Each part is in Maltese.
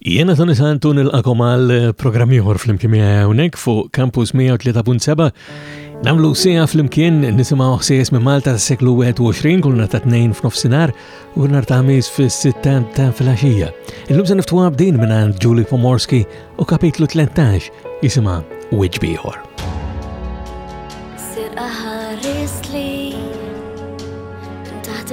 Jiena Toni Santu nilqakom għal programm ieħor flimkien miegħi hawnhekk fuq Campus 103.7. Namlu sija flimkien nisimgħu ħsies minn Malta tas-seklu 21 kull nhar ta' tnejn f'nofsinhar u nhar ta' ħamis fis-sitta ta' filgħaxija. Illum se niftu b'din minn Julie Pomorski u kapitlu 13 jisimha Wiġ Bieħor. Sir aħares li taħt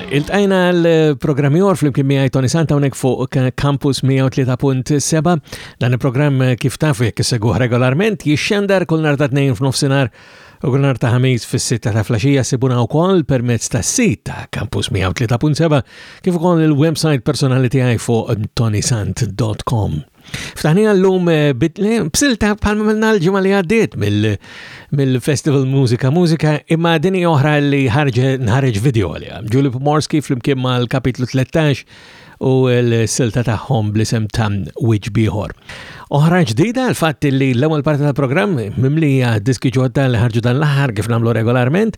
Iltqajna għal programm jor fl-imkien miegħi Tony Santa hawnhekk fuq Campus 103.7. Dan il-programm kif taf jekk isegwuh regolarment jixxandar kull nhar ta' tnejn f'nofsinhar u kull nhar ta' ħamis fis-sitta ta' flaxija sibuna wkoll permezz tas-sit ta' Campus 103.7 kif ukoll il-website personali tiegħi fuq tonysant.com. Ftaħnija l-lum eh, eh, b'silta bħal minna l-ġimma li għaddiet mill-Festival Musika Musika imma dini oħra li ħarġ video li Ġuli Pomorski fl-imkien ma l-kapitlu 13 u l-silta taħħom bl-isem ta' Wiġ Biħor. Oħra ġdida l-fatt li l-ewwel parti tal-programm mimlija diski ġodda li ħarġu dan l-aħħar kif nagħmlu regolarment,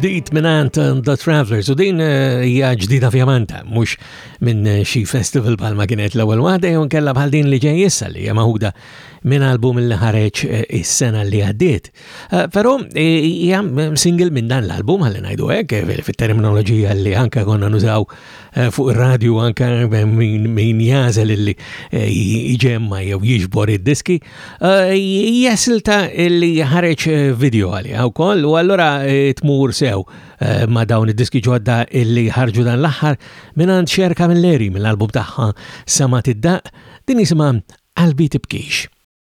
ġdid minant um, The Travelers u din uh, hija ġdida fjamanta, mux minn uh, xi festival bħal ma kienet l-ewwel waħda jew kella bħal din li ġejjissa li hija maħuda minn album li ħareġ uh, is-sena li għaddiet. Eh, Pero eh, hija single minn dan l-album għalli ngħidu hekk eh, fit-terminoloġija li anka konna nużaw fuq ir-radju anka min jażel illi jġemma jew jiġbor id-diski. Hija silta li ħareġ video għalija wkoll u allura tmur sew ma' dawn id-diski ġodda illi ħarġu dan l-aħħar minn għand xerka mill-eri mill-album tagħha Samat id-daq din jisimha Qalbi tibkix.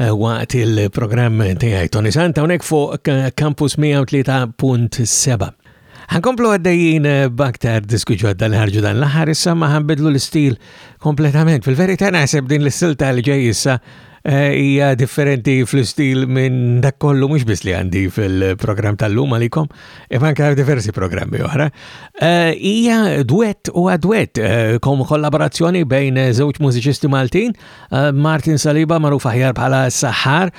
Eh, waqt il-programm tiegħi Tony Santa hawnhekk fuq Campus 103.7. Ħankomplu għaddejjin eh, baktar disku ġodda li ħarġu dan l-aħħar issa ma ħanbidlu l-istil kompletament. Fil-verità naħseb din l-istil tal ġej issa eh, hija differenti fl-istil minn dak kollu mhux biss li għandi fil-programm tal-lum għalikom, imma anke diversi programmi oħra. Hija duett u għadwett, kollaborazzjoni bejn żewġ mużiċisti Maltin Eh, Martin Saliba magħruf aħjar bħala Saħħar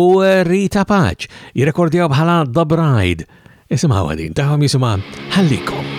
u eh, Rita Paċ jirrekordjaw bħala The Bride. Isimgħu għadin, taħħom jisimgħu ħallikom.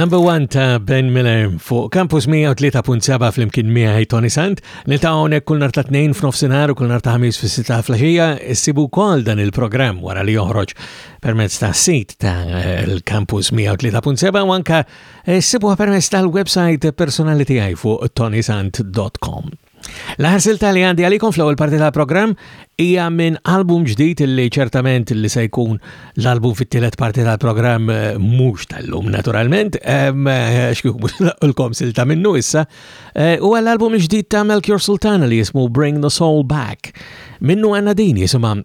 Number one ta' Ben Miller fuq Campus 103.7 fl-imkien miħaj Tony Sant, nilta' għonek kull narta ta' 2 f'nofsinar u kull narta ta' 5 fil-6 fl-ħija, issibu kol dan il-program wara li joħroġ permezz ta' sit ta' l-Campus 103.7 u anka eh, sibuha permezz tal-website personali tiegħi fuq tonisant.com. L-ħarsil tal għandi għalikom fl ewwel parti tal-programm hija minn album ġdid li ċertament li se jkun l-album fit-tielet parti tal-programm eh, mhux tal-lum naturalment, eh, xkikum l-kom silta minnu issa, u għall-album ġdid ta' Melchior Sultana li jismu Bring the Soul Back. Minnu għanna din jisimam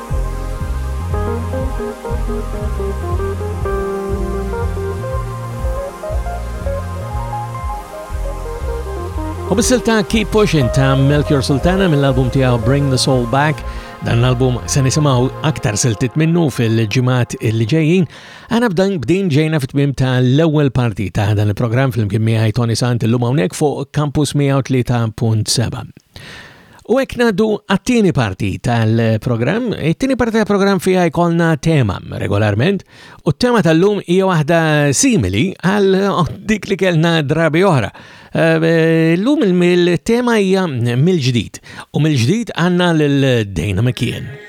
U bissil ta' Keep Pushing ta' Melchior Sultana mill-album tiegħu Bring the Soul Back, dan l-album se nisimgħu aktar siltit minnu fil-ġimgħat li ġejjin, għana b'dan bdin ġejna fit-tmiem ta' l-ewwel parti ta' dan il-programm fil-mkien miegħi Tony Sant illum hawnhekk fuq Campus 103.7. U hekk ngħaddu għat-tieni parti tal-programm. It-tieni parti tal-programm fiha jkollna tema regolarment u t-tema tal-lum hija waħda simili għal dik li kellna drabi oħra. Eh, l-lum il-tema hija mill-ġdid u mill-ġdid għandna lil Dana McKeon.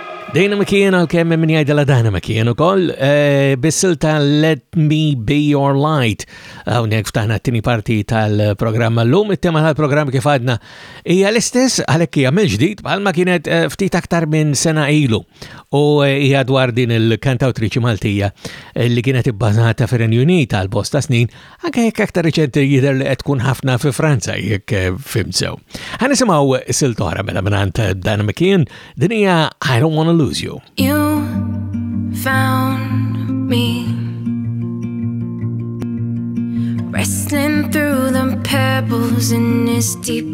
Dana McKeon għal-kemm min jgħidela Dana McKeon u koll, eh, bissil ta' Let Me Be Your Light. Għawnek ftaħna t-tini parti tal-programm l-lum, il-tema tal-programm kif għadna hija l-istess għalek hija mill-ġdid bħalma kienet eh, ftit aktar minn sena ilu u eh, hija dwar din il-kantawtriċi Maltija li kienet ibbażata fir-Renju Unita għal-bosta snin Anke jekk aktar riċenti jidher li qed tkun ħafna fi Franza jekk eh, fimt sew. Ħa nisimgħu siltora mela mingħand eh, Dan McKeon din hija I don't wanna lose you. You found me Wrestling through the pebbles in this deep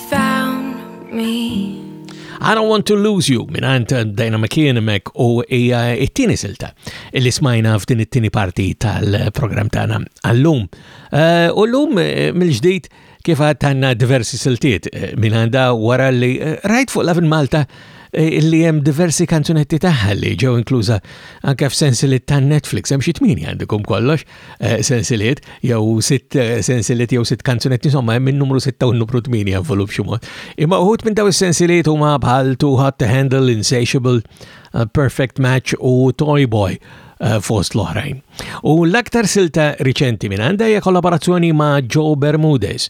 Found me I Don't Want To Lose You minant Dana McKeon mek u hija it-tieni silta li smajna f'din it-tieni parti tal-programm tagħna għallum. Eh, u llum eh, mill-ġdid kif għandna diversi siltiet eh, minanda wara li rajt fuq Lavin Malta li hemm diversi kanzunetti tagħha li ġew inkluża anke f'sensi li tan Netflix hemm xi tmini għandikom kollox. Eh, sensiliet, jew sitt eh, sensiliet jew sitt kanzunetti, insomma, hemm numru 6 u numru 8 javvolu b'xi mod. Imma uħut minn daw is-sensiliet huma bħal Too Hot to Handle, Insatiable, eh, Perfect Match u Toy Boy fost l-oħrajn. U l-aktar silta riċenti minn għandha hija kollaborazzjoni ma' Joe Bermudez,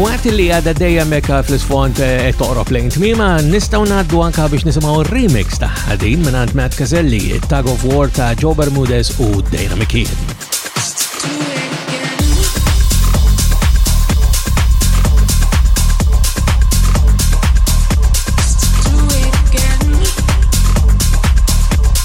U għat li għada dejja mekka fl-isfont eh, e toqrob lejn tmima, nistaw naddu anka biex nisimaw remix ta' ħadin minn għand Matt Caselli, Tag of War ta' Joe Bermudez u Dana McKeon.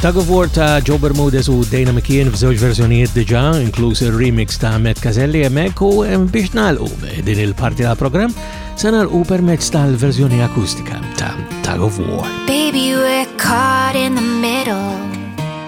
Tug of War ta' Joe Bermudez u Dana McKeon f'żewġ verżjonijiet diġà, inkluż ir-remix ta' Matt Caselli hemmhekk u biex nagħlqu din il-parti tal-programm se nagħlqu permezz tal-verżjoni akustika ta' Tug of War. Baby, we're caught in the middle.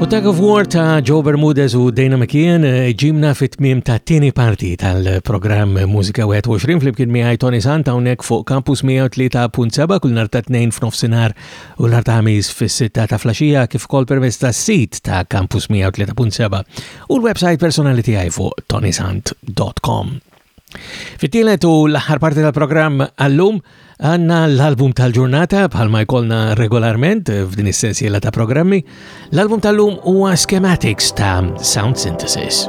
U Tag of War ta' Joe Bermudez u Dana McKeon eh, ġimna fit tmim ta' tini parti tal-programm Musika 21 fl-imkien miħaj Tony Santa unek fuq Campus 103.7 kull nar ta' 2 f'nofsinar u nar ta' ħamis fis-sitta ta' flasġija kif kol permess ta' sit ta' Campus 103.7 u l-websajt personali tijaj fuq tonysant.com. Fit-tielet u l-aħħar parti tal-programm għallum għanna l-album tal-ġurnata bħalma jkollna regolarment f'din is-sensiela ta' programmi. L-album tal-lum huwa Schematics ta' Sound Synthesis.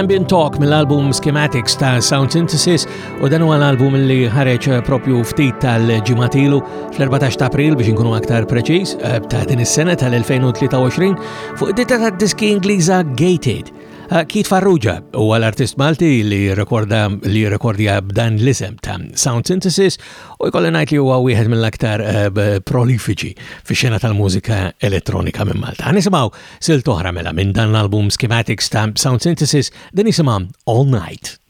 Ambient Talk mill-album Schematics ta' Sound Synthesis u dan huwa l-album li ħareġ eh, propju ftit tal-ġimatilu fl-14 ta' April biex inkunu aktar preċiż eh, ta' din is-sena tal-2023 fuq id-ditta tad-diski Ingliża Gated. Ah, Keith Farrugia huwa l-artist Malti li rekorda li rekordja b'dan l-isem ta' Sound Synthesis u jkolli ngħid li huwa wieħed mill-aktar eh, prolifiċi fix-xena tal-mużika elettronika minn Malta. Nisimgħu sil toħra mela minn dan l-album Schematics ta' Sound Synthesis din jisimha All Night.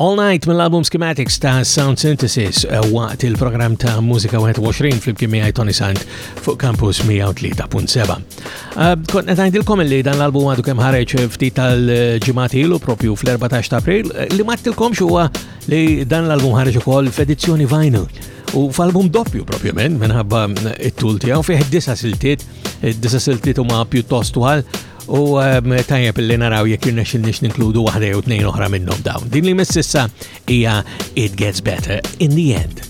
All Night mill-album Schematics ta' Sound Synthesis eh, waqt il-programm ta' Musika 21 fl-imkien miegħi Tony Sant fuq Campus 103.7. Eh, kont qed ngħidilkom li dan l-album għadu kemm ħareġ ftit tal-ġimgħat ilu propju fl-14 ta' April eh, li mattilkomx huwa Li dan l-album ħareġ ukoll f'edizzjoni vinyl u f'album doppju propjament minħabba it-tul tiegħu fih disa' siltiet, disa' siltiet huma pjuttost twal u ehm, tajjeb li naraw jekk irnexxilniex ninkludu waħda jew tnejn oħra minnhom dawn. Din li mississa hija It Gets Better in the End.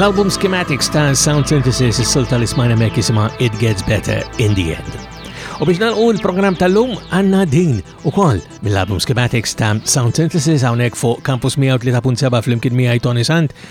Mill-album Schematics ta' Sound Synthesis is-sil tal-ismajna mek jisima It Gets Better in the End. U biex nalqu l-program tal-lum għanna din u koll mill-album Schematics ta' Sound Synthesis għawnek fuq Campus 103.7 fl-imkien miħaj Tony Sant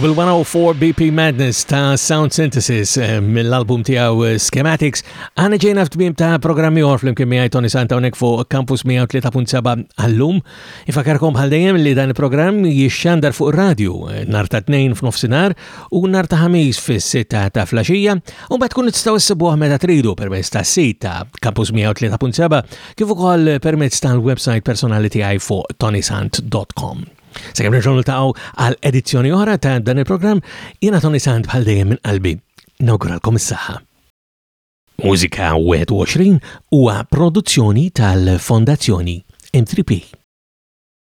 Bil-104 BP Madness ta' Sound Synthesis eh, mill-album tiegħu eh, Schematics, għana ġejna f'tmim ta' programmi għor fl-imkien miegħi Tony Santa unek fuq Campus 103.7 għallum. Ifakarkom għal dejjem li dan il-programm jixxandar fuq radio eh, nar ta' tnejn f'nofsinhar u nar ta' ħamis fis-sitta ta' flaxija u mbagħad tkun tistgħu issibuh meta tridu permezz ta' sit ta' Campus 103.7 kif ukoll permezz tal-website personali tiegħi fuq tonysant.com. Sakemm nerġgħu niltaqgħu għal edizzjoni oħra ta' dan il-programm, jiena Tony Sant bħal dejjem minn qalbi. Nawguralkom is-saħħa. Mużika 21 huwa produzzjoni tal-Fondazzjoni M3P.